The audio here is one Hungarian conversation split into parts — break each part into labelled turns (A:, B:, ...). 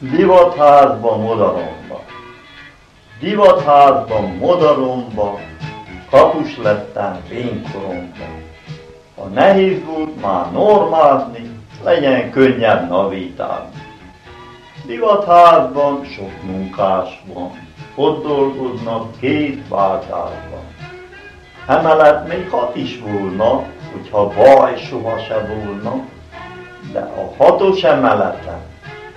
A: Divatházba, modoromba. Divatházba, modoromba, kapus lettem fénykoromban. Ha nehéz volt már normázni, legyen könnyebb navítálni. Divatházban sok munkás van, ott dolgoznak két váltásban. Emellett még hat is volna, hogyha baj soha se volna, de a hatos emeleten,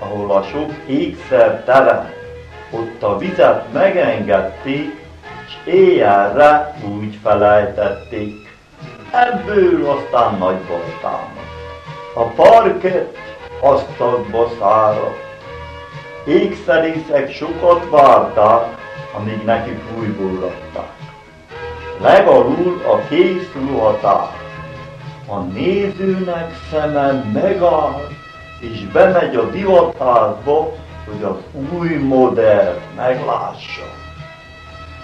A: ahol a sok ékszer terem, ott a vizet megengedték, és éjjelre úgy felejtették. Ebből aztán nagy voltámat. A parkett asztalba száradt. Ékszerészek sokat várták, amíg nekik újból adták. Legalul a kész ruhatár. A nézőnek szeme megáll, és bemegy a divatházba, hogy az új modell meglássa.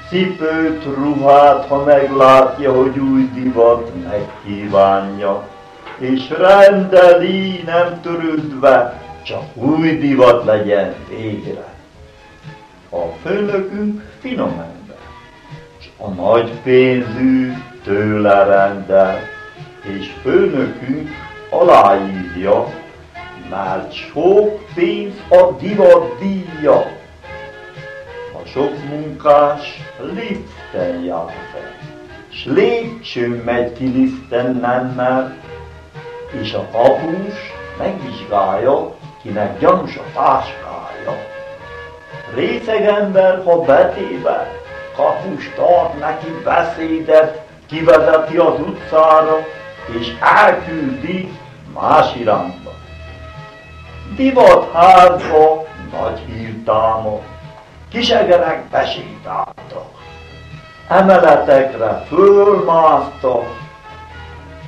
A: Cipőt, ruhát, ha meglátja, hogy új divat, megkívánja, és rendeli, nem törődve, csak új divat legyen végre. A főnökünk finom ember, és a nagy pénzű tőle rendel, és főnökünk aláírja, mert sok pénz a divat díja. A sok munkás liften jár fel, s lépcsőn megy ki liften nem mer, és a kapus megvizsgálja, kinek gyanús a táskája. Részeg ember, ha betéve, kapus tart neki beszédet, kivezeti az utcára, és elküldi más irányba. Divat házba nagy hírtámad, kisegerek besétáltak, emeletekre fölmásztak,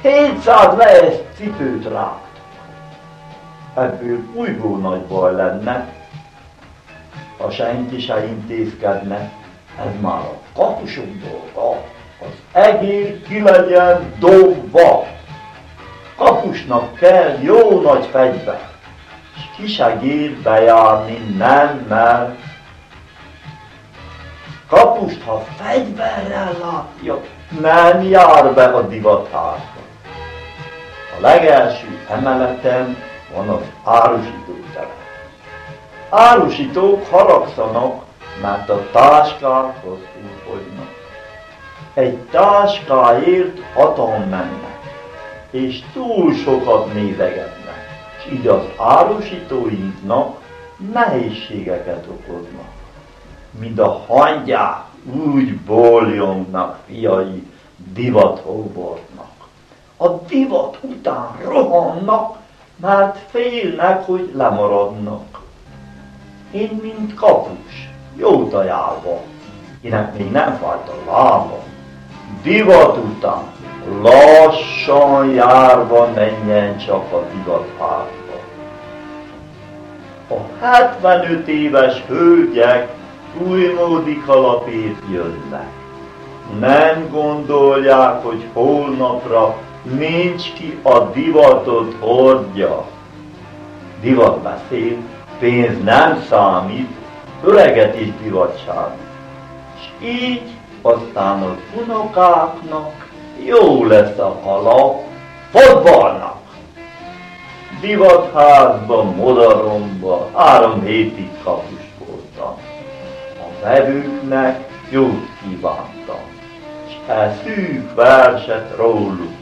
A: 700 lesz cipőt rágtak. Ebből újból nagy baj lenne, ha senki se intézkedne, ez már a kapusok dolga, az egér ki legyen dobva. Kapusnak kell jó nagy fegyver, és ki segít bejárni nem mer. Kapust, ha fegyverrel látja, nem jár be a divatházba. A legelső emeleten van az árusító terem. Árusítók haragszanak, mert a táskákhoz útfogynak. Egy táskáért hatan mennek, és túl sokat nézegetnek, és így az árusítóinknak nehézségeket okoznak. Mint a hangyák úgy boljongnak fiai divathóbortnak. A divat után rohannak, mert félnek, hogy lemaradnak. Én, mint kapus, jó tajálva, kinek még nem fájt a lába, divat után lassan járva menjen csak a divatházba. A 75 éves hölgyek újmódi kalapét jönnek. Nem gondolják, hogy holnapra nincs ki a divatot hordja. Divat beszél, pénz nem számít, öreget is divatság. És így aztán az unokáknak jó lesz a hala fotballnak. Divatházban, modaromba, három hétig kapus voltam. A vevőknek jót kívántam, és e szűk verset róluk